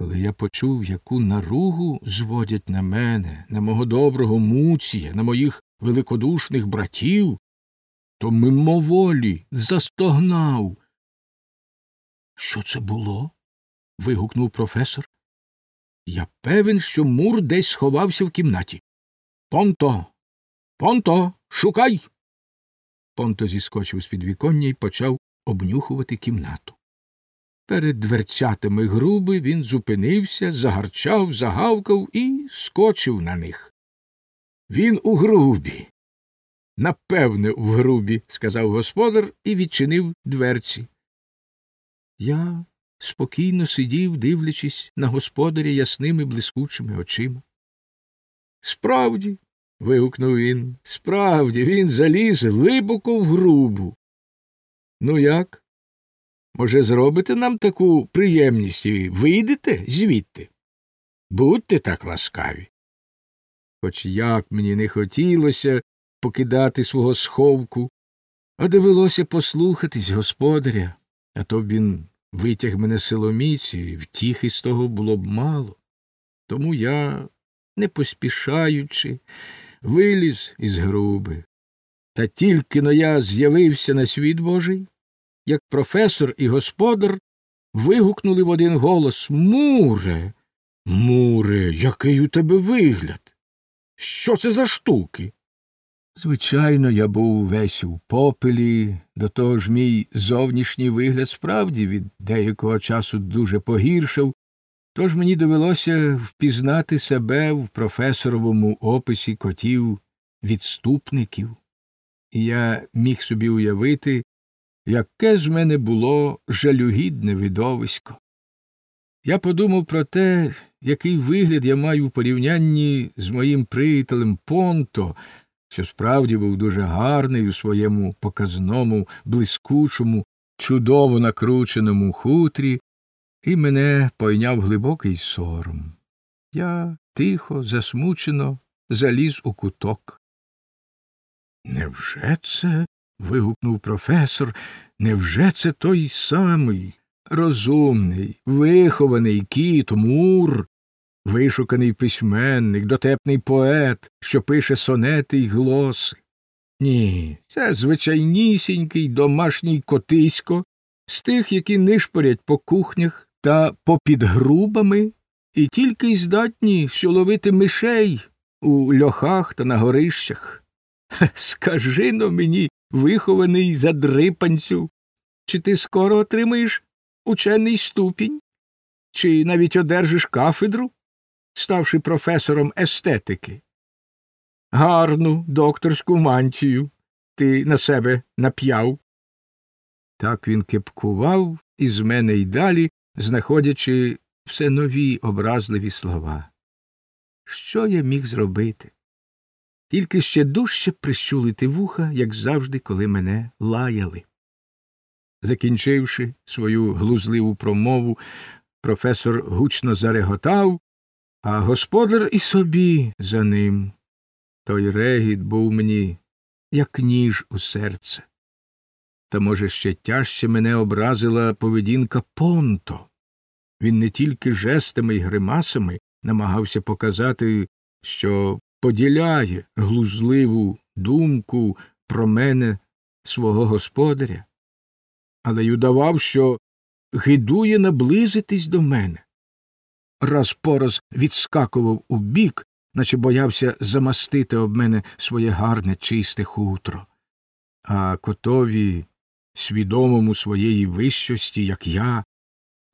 Коли я почув, яку наругу зводять на мене, на мого доброго муція, на моїх великодушних братів, то мимоволі застогнав. Що це було? вигукнув професор. Я певен, що Мур десь сховався в кімнаті. Понто. Понто. Шукай. Понто зіскочив з підвіконня і почав обнюхувати кімнату. Перед дверцятами груби він зупинився, загарчав, загавкав і скочив на них. Він у грубі. Напевне, в грубі, сказав господар і відчинив дверці. Я спокійно сидів, дивлячись на господаря ясними блискучими очима. Справді, вигукнув він, справді, він заліз глибоко в грубу. Ну як? Може, зробите нам таку приємність і вийдете звідти? Будьте так ласкаві. Хоч як мені не хотілося покидати свого сховку, а довелося послухатись господаря, а то він витяг мене силоміць, і втіхи з того було б мало. Тому я, не поспішаючи, виліз із груби. Та тільки но я з'явився на світ Божий, як професор і господар вигукнули в один голос Муре, Муре, який у тебе вигляд? Що це за штуки? Звичайно, я був весь у попелі, до того ж мій зовнішній вигляд справді від деякого часу дуже погіршав, тож мені довелося впізнати себе в професоровому описі котів відступників, і я міг собі уявити, яке з мене було жалюгідне видовисько. Я подумав про те, який вигляд я маю в порівнянні з моїм приятелем Понто, що справді був дуже гарний у своєму показному, блискучому, чудово накрученому хутрі, і мене пойняв глибокий сором. Я тихо, засмучено заліз у куток. Невже це? Вигукнув професор. Невже це той самий розумний, вихований кіт Мур, вишуканий письменник, дотепний поет, що пише сонети й глоси? Ні, це звичайнісінький домашній котисько з тих, які нишпорять по кухнях та попід грубами, і тільки й здатні що ловити мишей у льохах та на горищах. Скажи но мені, вихований задрипанцю, чи ти скоро отримаєш учений ступінь, чи навіть одержиш кафедру, ставши професором естетики? Гарну докторську мантію ти на себе нап'яв. Так він кепкував із мене й далі, знаходячи все нові образливі слова. Що я міг зробити? Тільки ще дужче прищулити вуха, як завжди, коли мене лаяли. Закінчивши свою глузливу промову, професор гучно зареготав, а господар і собі за ним. Той регіт був мені, як ніж у серце. Та, може, ще тяжче мене образила поведінка Понто. Він не тільки жестами й гримасами намагався показати, що поділяє глузливу думку про мене свого господаря, але й удавав, що гидує наблизитись до мене. Раз по раз відскакував у бік, наче боявся замастити об мене своє гарне чисте хутро. А котові, свідомому своєї вищості, як я,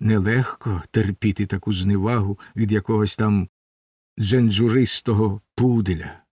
нелегко терпіти таку зневагу від якогось там дженджуристого пуделя.